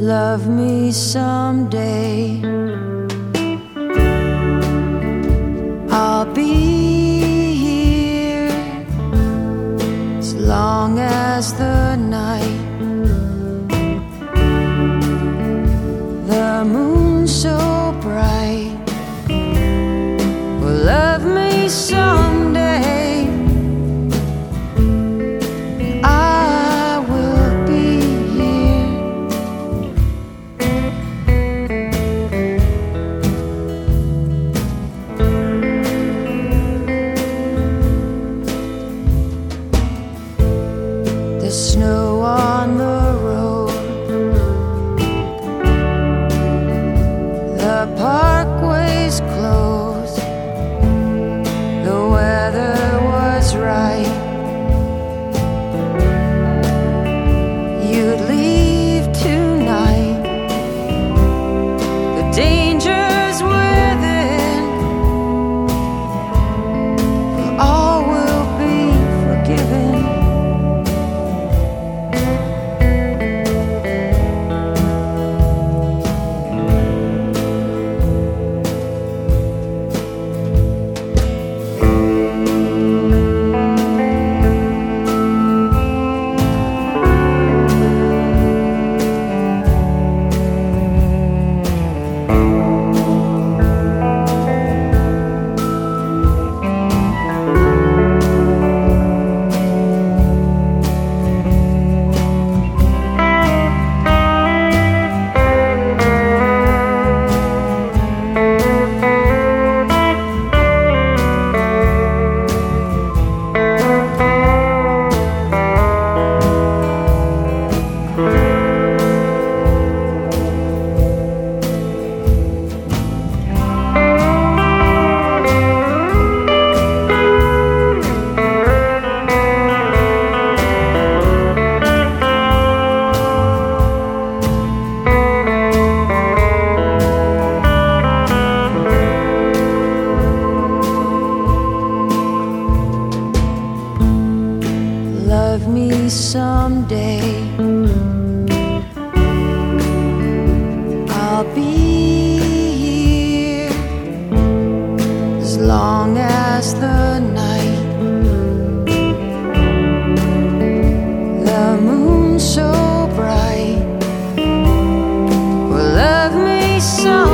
love me someday. I'll be here as long as the me someday. I'll be here as long as the night. The moon so bright will love me so.